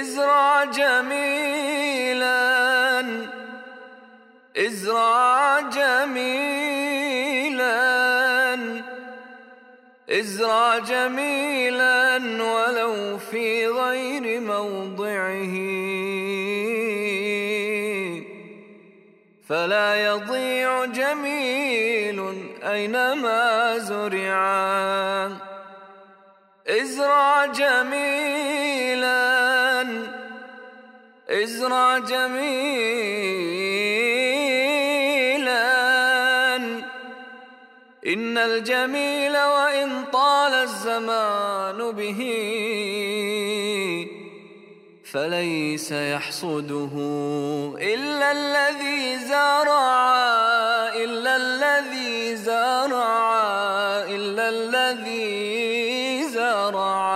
ازرع جميلا ازرع جميلا ازرع جميلا ولو في غير موضعه. فلا يضيع جميل أينما زرعا ازرع جميلا إزرع جميلا. إن الجميل وإن طال الزمان به فليس يحصده إلا الذي زرع إلا الذي زرع إلا الذي زرع.